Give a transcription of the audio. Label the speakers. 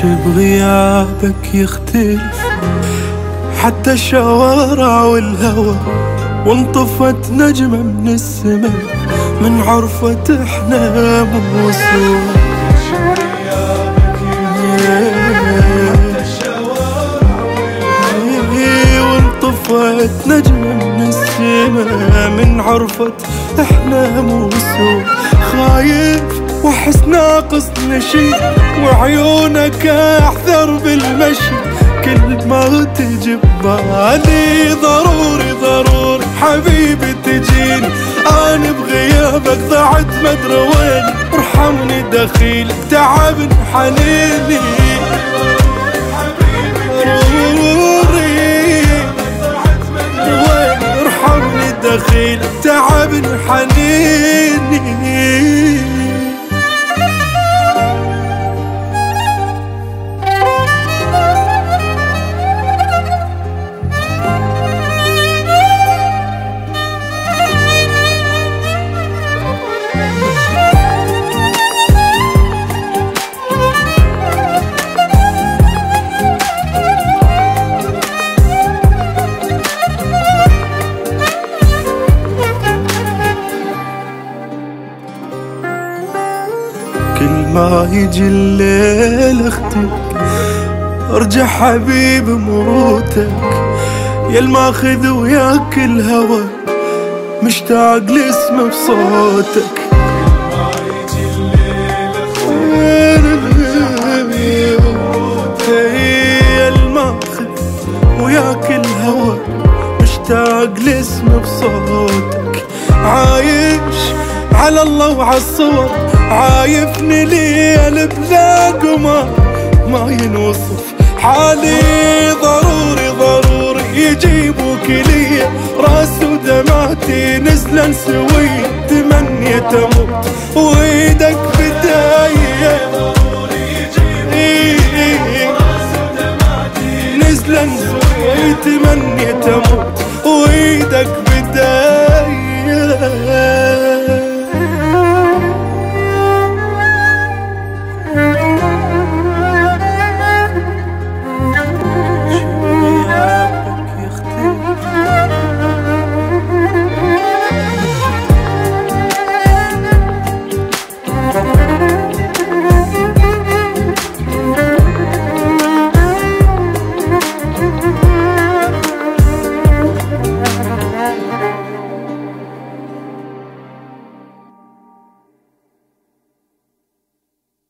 Speaker 1: شي بغيابك يختلف. حتى الشوارع والهوى وانطفت نجمة من السماء من عرفة إحنا موسوعة وانطفت نجمة من السماء من عرفة إحنا موسوعة خايف واحس ناقص نشي وعيونك أحذر بالمشي. كل ما تجي ببالي ضروري ضروري حبيبي تجيني. أنا بغيابك ضعت مدري وين. ارحمني دخيلك تعبني حنيني. دخيلك تعبني حنيني. ما يجي الليل أختك ارجع حبيب موتك. يا الماخذ وياك الهوى مشتاق لاسمه بصوتك. مشتاق لاسمه بصوتك. عايش على الله وعالصور عايفني ليل بلا قمر ما ينوصف حالي. ضروري ضروري يجيبوك لي. راس ودمعتي نزلا سوي. تمني تموت وايدك بداية. نزلا سوي. تمني تموت وايدك